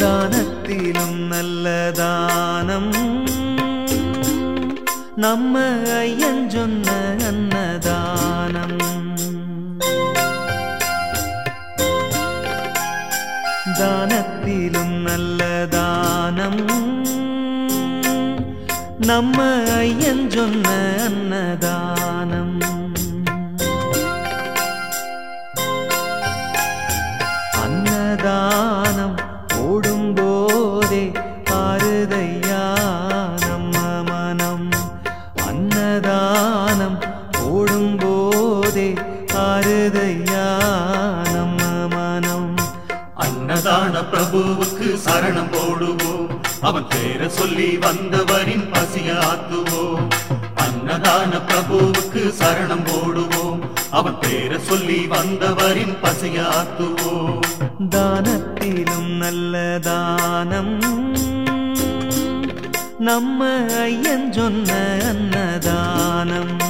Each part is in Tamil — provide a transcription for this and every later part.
ദാനത്തിലും നല്ല ദാനം. നമ്മ അയ്യഞ്ചൊന്ന് അന്നദാനം. ദാനത്തിലും നല്ല ദാനം. നമ്മ അയ്യഞ്ചൊന്ന് അന്നദാനം. பிரபுவுக்கு சரணம் போடுவோம். அவன் பேர சொல்லி வந்தவரின் பசிய ஆத்துவோம் அன்னதான பிரபுவுக்கு சரணம் போடுவோம். அவன் பேர சொல்லி வந்தவரின் பசிய ஆத்துவோம் தானத்திலும் நல்ல தானம். நம்ம ஐயன் சொன்ன அன்னதானம்.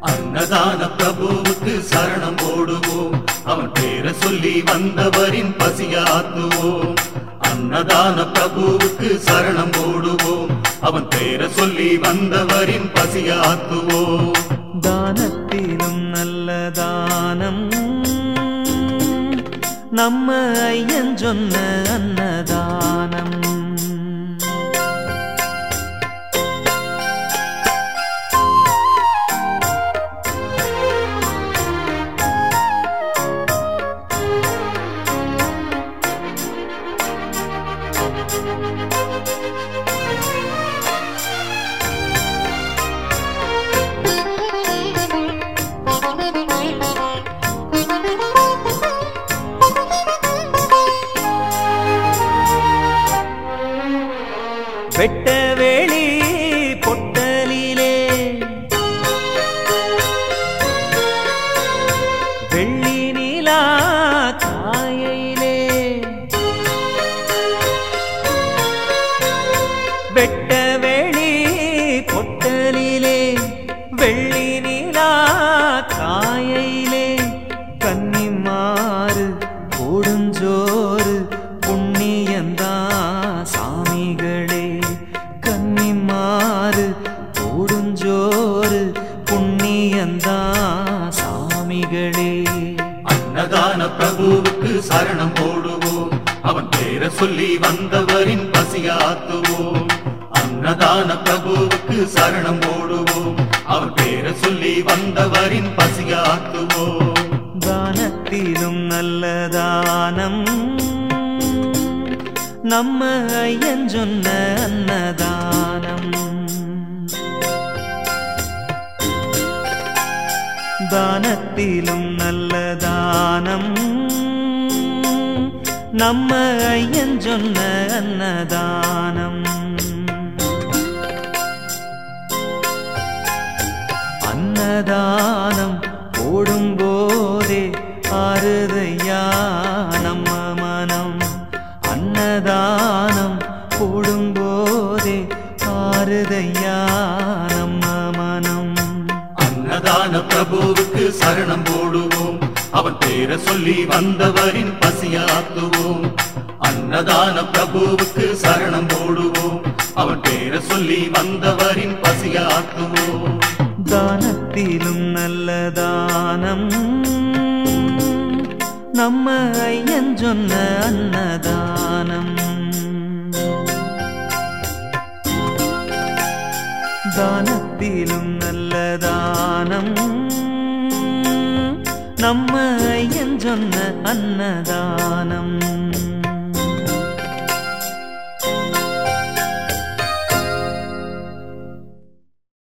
அன்னதான பிரபுவுக்கு சரணம் போடுவோம். அவன் பேரை சொல்லி வந்தவரின் பசியாத்துவோம் அன்னதான பிரபுவுக்கு சரணம் போடுவோம். அவன் பேரை சொல்லி வந்தவரின் பசியாத்துவோம் தானத்திலும் நல்ல தானம். நம்ம ஐயன் சொன்ன அன்னதானம் வெள்ளி நீலா காயிலே கன்னிமாறு கொடுஞ்சோறு புண்ணியந்தா சாமிகளே கன்னிமாறு கொடுஞ்சோறு புண்ணியந்தா சாமிகளே. அன்னதான பிரபுவுக்கு சரணம் போடுவோம். அவன் பேர சொல்லி வந்தவரின் பசியாத்துவோம். அன்னதான பிரபுவுக்கு சரணம் போடுவோம். அவர் பேரை சொல்லி வந்தவரின் பசிய தானத்திலும் நல்ல தானம். நம்ம ஐயன் சொன்ன அன்னதானம். தானத்திலும் நல்ல தானம். நம்ம ஐயன் சொன்ன அன்னதானம். அன்னதானம் போடும்போதே ஆறுதையா நம்ம மனம் அன்னதானம் போடும்போதே ஆறுதையா நம்ம மனம் அன்னதான பிரபுவுக்கு சரணம் போடுவோம். அவன் பேரை சொல்லி வந்தவரின் பசியாத்துவோம். அன்னதான பிரபுவுக்கு சரணம் போடுவோம். அவன் பேரை சொல்லி வந்தவரின் பசியாத்துவோம். தானத்திலும் நல்ல தானம் நம்ம ஐயன் சொன்ன அன்னதானம் தானத்திலும் நல்ல தானம் நம்ம ஐயன் சொன்ன அன்னதானம்